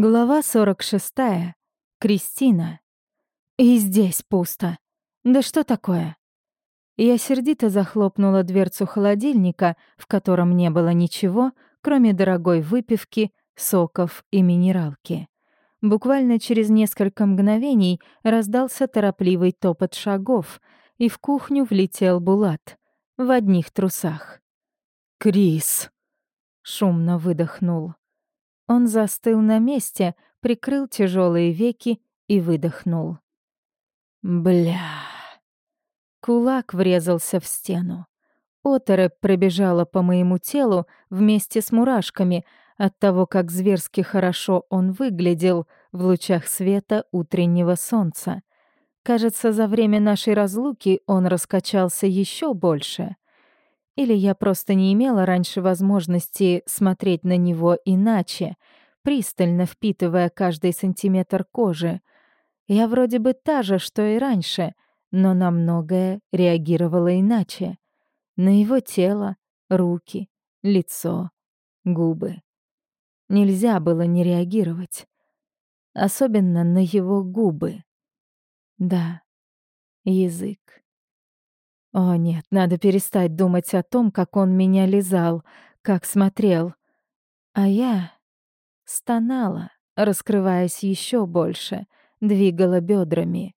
Глава 46. Кристина. И здесь пусто. Да что такое? Я сердито захлопнула дверцу холодильника, в котором не было ничего, кроме дорогой выпивки, соков и минералки. Буквально через несколько мгновений раздался торопливый топот шагов, и в кухню влетел Булат в одних трусах. «Крис!» — шумно выдохнул. Он застыл на месте, прикрыл тяжелые веки и выдохнул. «Бля...» Кулак врезался в стену. Оторопь пробежала по моему телу вместе с мурашками от того, как зверски хорошо он выглядел в лучах света утреннего солнца. Кажется, за время нашей разлуки он раскачался еще больше. Или я просто не имела раньше возможности смотреть на него иначе, пристально впитывая каждый сантиметр кожи. Я вроде бы та же, что и раньше, но на многое реагировала иначе. На его тело, руки, лицо, губы. Нельзя было не реагировать. Особенно на его губы. Да, язык. О нет, надо перестать думать о том, как он меня лизал, как смотрел. А я стонала, раскрываясь еще больше, двигала бедрами.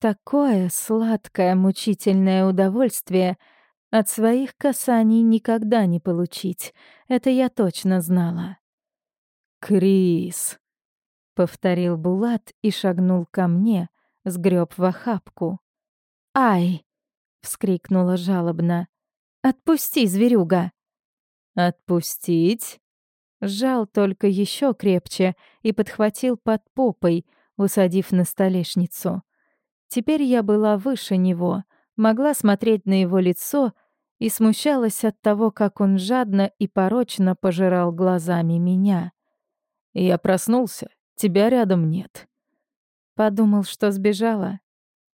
Такое сладкое, мучительное удовольствие от своих касаний никогда не получить. Это я точно знала. «Крис!» — повторил Булат и шагнул ко мне, сгреб в охапку. «Ай!» — вскрикнула жалобно. «Отпусти, зверюга!» «Отпустить?» Сжал только еще крепче и подхватил под попой, усадив на столешницу. Теперь я была выше него, могла смотреть на его лицо и смущалась от того, как он жадно и порочно пожирал глазами меня. «Я проснулся, тебя рядом нет». Подумал, что сбежала.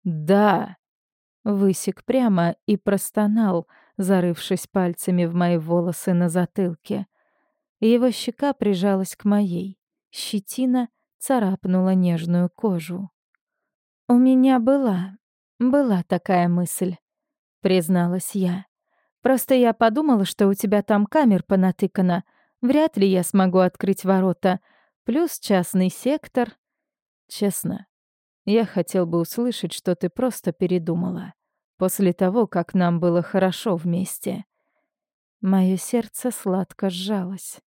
«Да», Высек прямо и простонал, зарывшись пальцами в мои волосы на затылке. Его щека прижалась к моей. Щетина царапнула нежную кожу. «У меня была, была такая мысль», — призналась я. «Просто я подумала, что у тебя там камер понатыкано. Вряд ли я смогу открыть ворота. Плюс частный сектор». «Честно, я хотел бы услышать, что ты просто передумала. После того, как нам было хорошо вместе. Мое сердце сладко сжалось.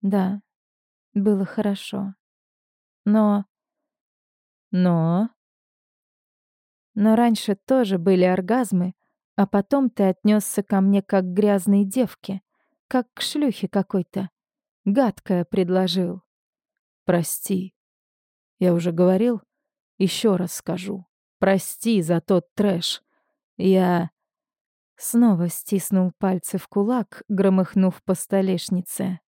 Да, было хорошо. Но... Но... Но раньше тоже были оргазмы, а потом ты отнесся ко мне как к грязной девке, как к шлюхе какой-то. Гадкое предложил. Прости. Я уже говорил, еще раз скажу. Прости за тот трэш. Я...» Снова стиснул пальцы в кулак, громыхнув по столешнице.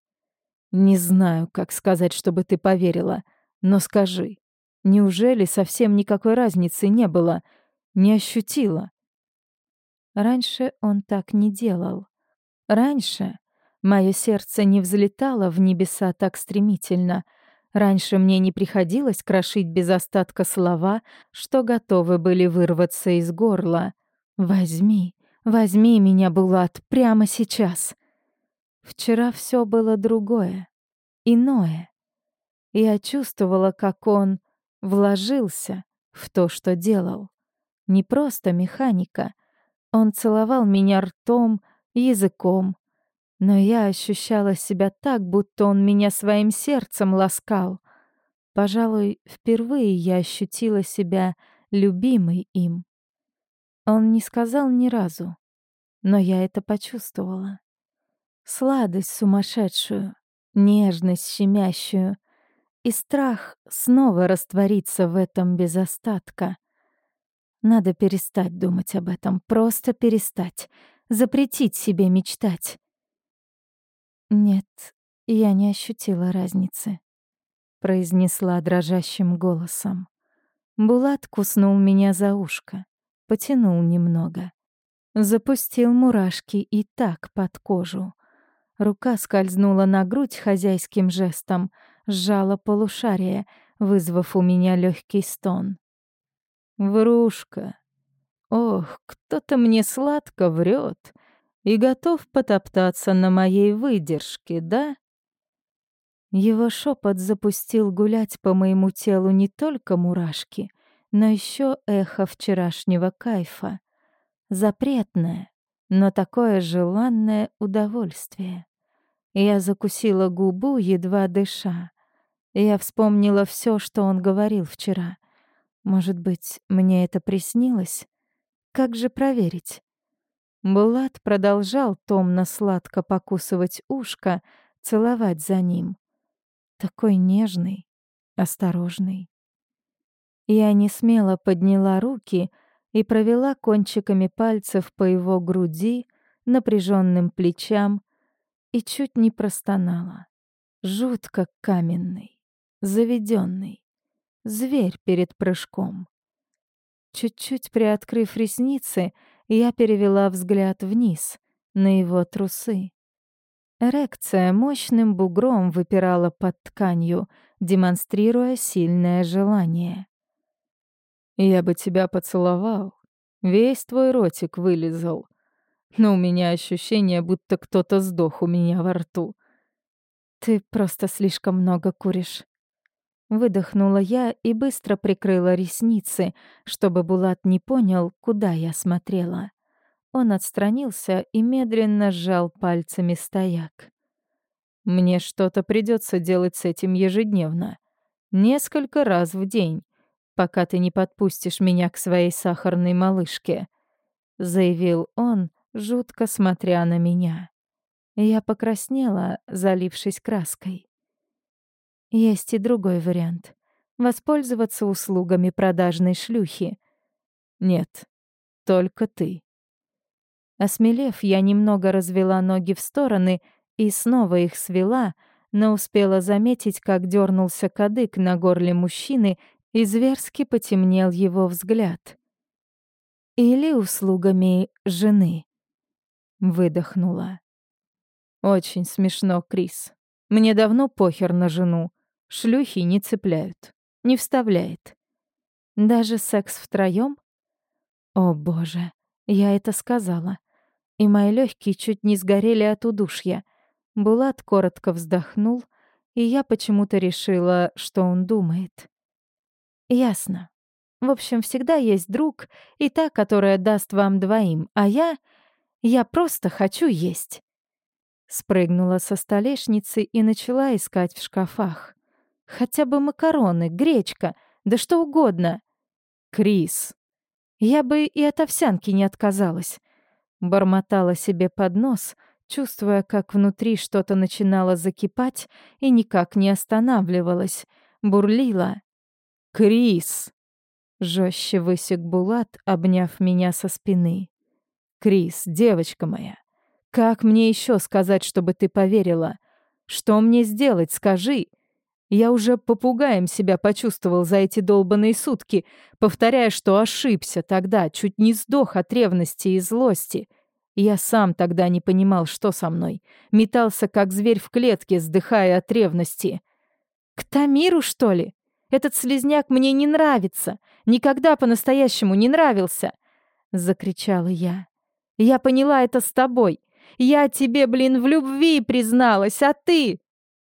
«Не знаю, как сказать, чтобы ты поверила, но скажи, неужели совсем никакой разницы не было? Не ощутила?» Раньше он так не делал. Раньше мое сердце не взлетало в небеса так стремительно — Раньше мне не приходилось крошить без остатка слова, что готовы были вырваться из горла. «Возьми, возьми меня, Булат, прямо сейчас!» Вчера все было другое, иное. Я чувствовала, как он вложился в то, что делал. Не просто механика. Он целовал меня ртом, языком, но я ощущала себя так, будто он меня своим сердцем ласкал. Пожалуй, впервые я ощутила себя любимой им. Он не сказал ни разу, но я это почувствовала. Сладость сумасшедшую, нежность щемящую и страх снова раствориться в этом без остатка. Надо перестать думать об этом, просто перестать, запретить себе мечтать. «Нет, я не ощутила разницы», — произнесла дрожащим голосом. Булат куснул меня за ушко, потянул немного. Запустил мурашки и так под кожу. Рука скользнула на грудь хозяйским жестом, сжала полушарие, вызвав у меня легкий стон. «Врушка! Ох, кто-то мне сладко врет и готов потоптаться на моей выдержке, да?» Его шепот запустил гулять по моему телу не только мурашки, но еще эхо вчерашнего кайфа. Запретное, но такое желанное удовольствие. Я закусила губу, едва дыша. Я вспомнила все, что он говорил вчера. Может быть, мне это приснилось? Как же проверить? Булат продолжал томно-сладко покусывать ушко, целовать за ним. Такой нежный, осторожный. Я не смело подняла руки и провела кончиками пальцев по его груди, напряженным плечам и чуть не простонала. Жутко каменный, заведенный, зверь перед прыжком. Чуть-чуть приоткрыв ресницы, я перевела взгляд вниз, на его трусы. Эрекция мощным бугром выпирала под тканью, демонстрируя сильное желание. «Я бы тебя поцеловал, весь твой ротик вылезал, но у меня ощущение, будто кто-то сдох у меня во рту». «Ты просто слишком много куришь». Выдохнула я и быстро прикрыла ресницы, чтобы Булат не понял, куда я смотрела. Он отстранился и медленно сжал пальцами стояк. «Мне что-то придется делать с этим ежедневно. Несколько раз в день, пока ты не подпустишь меня к своей сахарной малышке», — заявил он, жутко смотря на меня. Я покраснела, залившись краской. Есть и другой вариант — воспользоваться услугами продажной шлюхи. Нет, только ты. Осмелев, я немного развела ноги в стороны и снова их свела, но успела заметить, как дернулся кадык на горле мужчины и зверски потемнел его взгляд. Или услугами жены. Выдохнула. Очень смешно, Крис. Мне давно похер на жену. Шлюхи не цепляют, не вставляет. Даже секс втроем? О, боже, я это сказала. И мои легкие чуть не сгорели от удушья. Булат коротко вздохнул, и я почему-то решила, что он думает. Ясно. В общем, всегда есть друг и та, которая даст вам двоим, а я... Я просто хочу есть. Спрыгнула со столешницы и начала искать в шкафах. Хотя бы макароны, гречка, да что угодно. Крис. Я бы и от овсянки не отказалась. Бормотала себе под нос, чувствуя, как внутри что-то начинало закипать и никак не останавливалось. Бурлила. «Крис!» Жестче высек Булат, обняв меня со спины. «Крис, девочка моя, как мне еще сказать, чтобы ты поверила? Что мне сделать, скажи?» Я уже попугаем себя почувствовал за эти долбанные сутки, повторяя, что ошибся тогда, чуть не сдох от ревности и злости. Я сам тогда не понимал, что со мной. Метался, как зверь в клетке, сдыхая от ревности. «К Тамиру, что ли? Этот слезняк мне не нравится. Никогда по-настоящему не нравился!» Закричала я. «Я поняла это с тобой. Я тебе, блин, в любви призналась, а ты...»